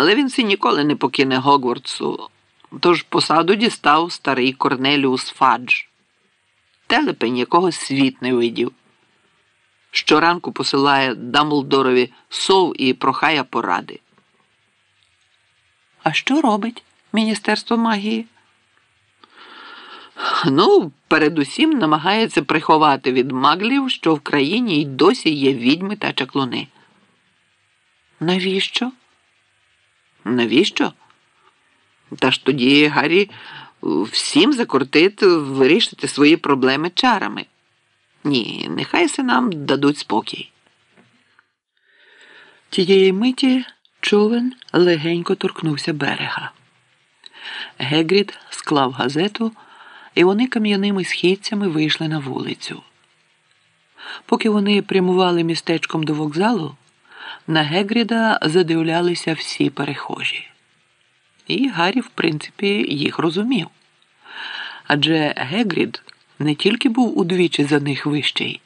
Але він си ніколи не покине Гогвардсу, тож посаду дістав старий Корнеліус Фадж, телепень, якого світ не видів. Щоранку посилає Дамблдорові сов і прохає поради. А що робить Міністерство магії? Ну, передусім намагається приховати від маглів, що в країні й досі є відьми та чаклуни. Навіщо? Навіщо? Та ж тоді Гаррі всім закортить вирішити свої проблеми чарами. Ні, нехай се нам дадуть спокій. Тієї миті човен легенько торкнувся берега. Гегрід склав газету, і вони кам'яними східцями вийшли на вулицю. Поки вони прямували містечком до вокзалу, на Гегріда задивлялися всі перехожі. І Гаррі, в принципі, їх розумів. Адже Гегрід не тільки був удвічі за них вищий,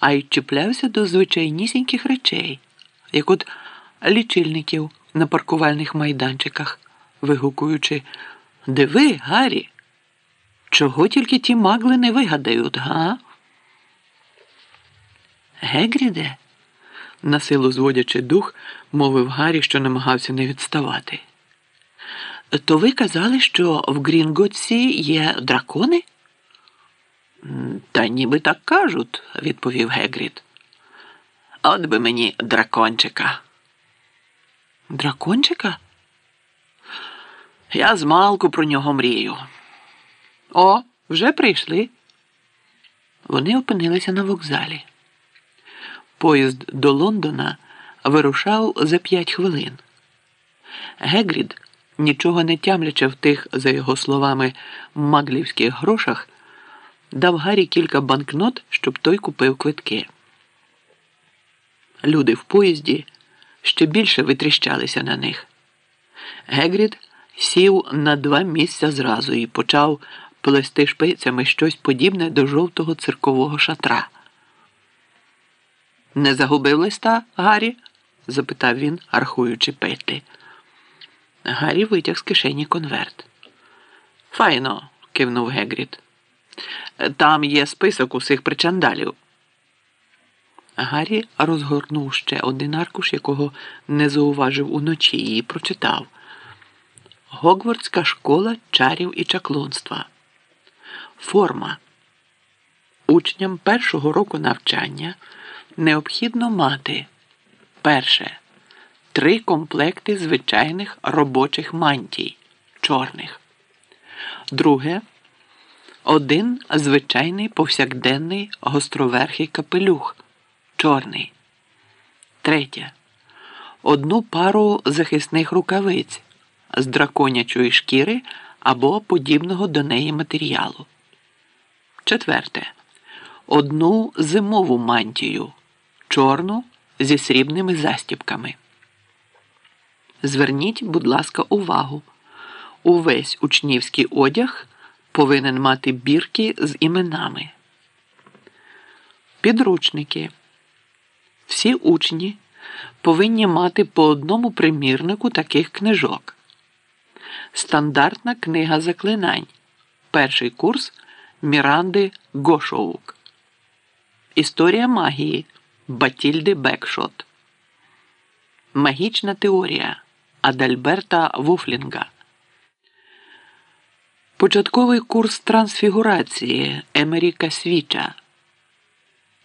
а й чіплявся до звичайнісіньких речей, як от лічильників на паркувальних майданчиках, вигукуючи Диви, Гаррі, чого тільки ті магли не вигадають, га? Гегріде, насилу зводячи дух, мовив Гаррі, що намагався не відставати. То ви казали, що в Грінготсі є дракони? Та ніби так кажуть, відповів Гегрід. От би мені дракончика. Дракончика? Я змалку про нього мрію. О, вже прийшли. Вони опинилися на вокзалі. Поїзд до Лондона вирушав за п'ять хвилин. Гегрід, нічого не тямлячи в тих, за його словами, маглівських грошах, дав Гаррі кілька банкнот, щоб той купив квитки. Люди в поїзді ще більше витріщалися на них. Гегрід сів на два місця зразу і почав плести шпицями щось подібне до жовтого циркового шатра. Не загубив листа, Гаррі? запитав він, рахуючи петлі. Гаррі витяг з кишені конверт. Файно, кивнув Гегрід. Там є список усіх причандалів. Гаррі розгорнув ще один аркуш, якого не зауважив уночі, і прочитав Гогвардська школа чарів і чаклунства. Форма. Учням першого року навчання необхідно мати перше. Три комплекти звичайних робочих мантій чорних. Друге. Один звичайний повсякденний гостроверхий капелюх чорний. Третє. Одну пару захисних рукавиць з драконячої шкіри або подібного до неї матеріалу. Четверте. Одну зимову мантію чорну зі срібними застібками. Зверніть, будь ласка, увагу. Увесь учнівський одяг повинен мати бірки з іменами. Підручники. Всі учні повинні мати по одному примірнику таких книжок. Стандартна книга заклинань. Перший курс Міранди Гошоук. Історія магії Батільди Бекшот. Магічна теорія Адальберта Вуфлінга. Початковий курс трансфігурації Емеріка Свіча.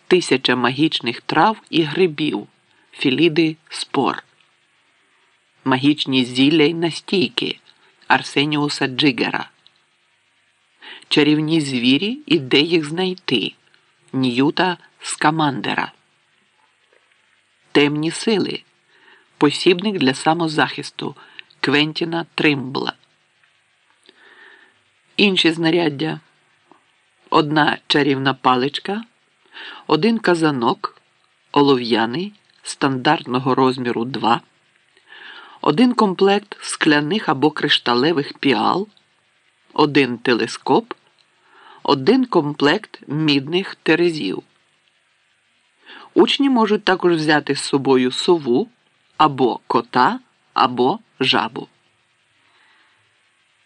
Тисяча магічних трав і грибів Філіди Спор. Магічні зілля й настійки Арсеніуса Джигера. Чарівні звірі і де їх знайти Ньюта Скамандера. Темні сили. Посібник для самозахисту Квентіна Тримбла. Інші знаряддя. Одна чарівна паличка, один казанок, олов'яний стандартного розміру 2, один комплект скляних або кришталевих піал, один телескоп, один комплект мідних терезів. Учні можуть також взяти з собою сову або кота або жабу.